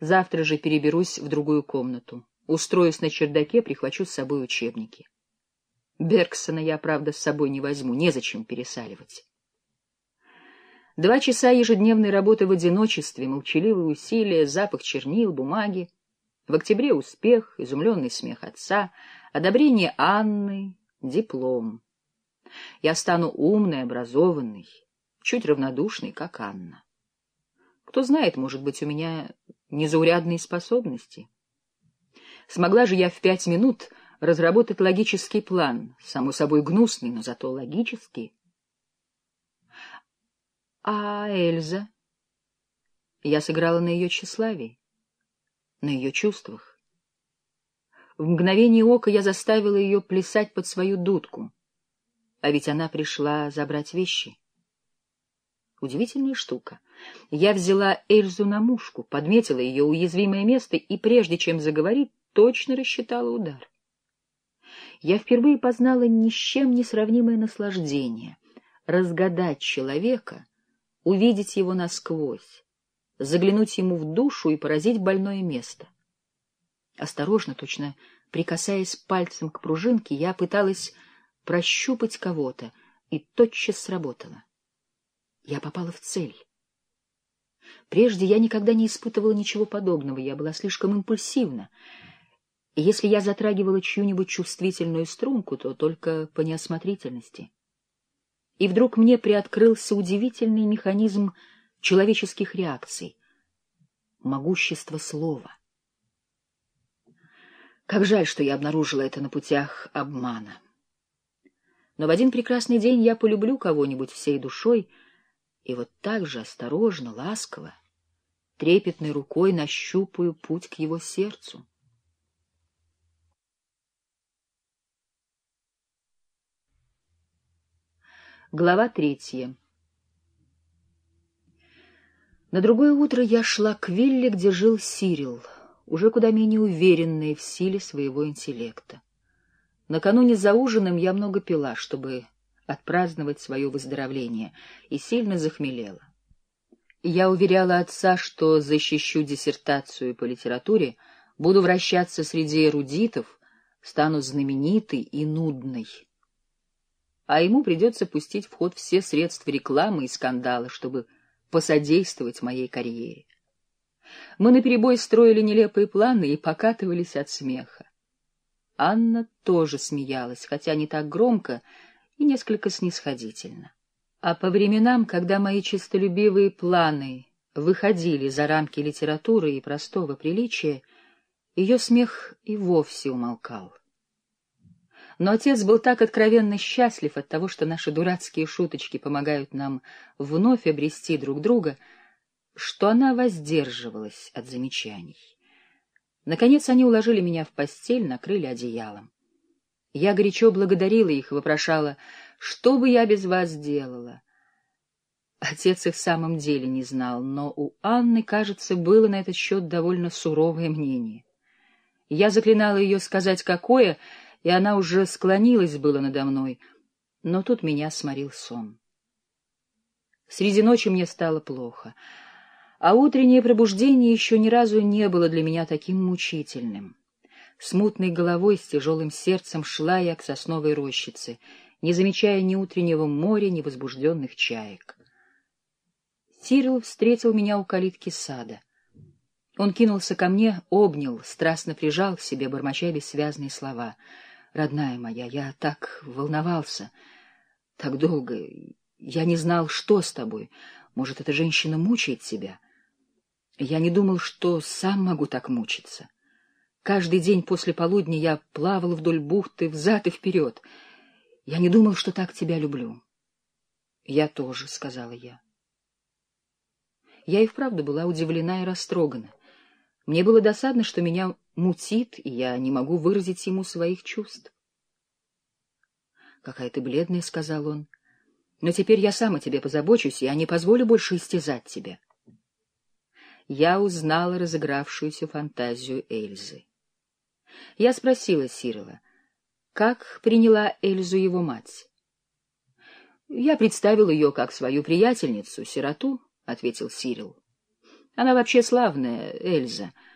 Завтра же переберусь в другую комнату. Устроюсь на чердаке, прихвачу с собой учебники. Бергсона я, правда, с собой не возьму, незачем пересаливать. Два часа ежедневной работы в одиночестве, молчаливые усилия, запах чернил, бумаги. В октябре успех, изумленный смех отца, одобрение Анны, диплом. Я стану умной, образованной, чуть равнодушной, как Анна. Кто знает, может быть, у меня незаурядные способности. Смогла же я в пять минут разработать логический план, само собой гнусный, но зато логический. А Эльза? Я сыграла на ее тщеславии, на ее чувствах. В мгновение ока я заставила ее плясать под свою дудку. А ведь она пришла забрать вещи. Удивительная штука. Я взяла Эльзу на мушку, подметила ее уязвимое место и, прежде чем заговорить, точно рассчитала удар. Я впервые познала ни с чем не сравнимое наслаждение — разгадать человека, увидеть его насквозь, заглянуть ему в душу и поразить больное место. Осторожно, точно прикасаясь пальцем к пружинке, я пыталась прощупать кого-то, и тотчас сработало. Я попала в цель. Прежде я никогда не испытывала ничего подобного, я была слишком импульсивна. И если я затрагивала чью-нибудь чувствительную струнку, то только по неосмотрительности. И вдруг мне приоткрылся удивительный механизм человеческих реакций — могущество слова. Как жаль, что я обнаружила это на путях обмана. Но в один прекрасный день я полюблю кого-нибудь всей душой — и вот так же осторожно, ласково, трепетной рукой нащупаю путь к его сердцу. Глава третья На другое утро я шла к вилле, где жил Сирил, уже куда менее уверенный в силе своего интеллекта. Накануне за ужином я много пила, чтобы отпраздновать свое выздоровление, и сильно захмелела. Я уверяла отца, что защищу диссертацию по литературе, буду вращаться среди эрудитов, стану знаменитой и нудной. А ему придется пустить в ход все средства рекламы и скандала, чтобы посодействовать моей карьере. Мы наперебой строили нелепые планы и покатывались от смеха. Анна тоже смеялась, хотя не так громко, и несколько снисходительно. А по временам, когда мои честолюбивые планы выходили за рамки литературы и простого приличия, ее смех и вовсе умолкал. Но отец был так откровенно счастлив от того, что наши дурацкие шуточки помогают нам вновь обрести друг друга, что она воздерживалась от замечаний. Наконец они уложили меня в постель, накрыли одеялом. Я горячо благодарила их, вопрошала, что бы я без вас делала. Отец их в самом деле не знал, но у Анны, кажется, было на этот счет довольно суровое мнение. Я заклинала ее сказать какое, и она уже склонилась было надо мной, но тут меня сморил сон. Среди ночи мне стало плохо, а утреннее пробуждение еще ни разу не было для меня таким мучительным. Смутной головой с тяжелым сердцем шла я к сосновой рощице, не замечая ни утреннего моря, ни возбужденных чаек. Сирил встретил меня у калитки сада. Он кинулся ко мне, обнял, страстно прижал к себе, бормоча бессвязные слова. «Родная моя, я так волновался, так долго. Я не знал, что с тобой. Может, эта женщина мучает тебя? Я не думал, что сам могу так мучиться». Каждый день после полудня я плавал вдоль бухты, взад и вперед. Я не думал, что так тебя люблю. — Я тоже, — сказала я. Я и вправду была удивлена и растрогана. Мне было досадно, что меня мутит, и я не могу выразить ему своих чувств. — Какая ты бледная, — сказал он. — Но теперь я сам о тебе позабочусь, и я не позволю больше истязать тебя. Я узнала разыгравшуюся фантазию Эльзы. Я спросила Сирила, как приняла Эльзу его мать. — Я представил ее как свою приятельницу, сироту, — ответил Сирил. Она вообще славная, Эльза —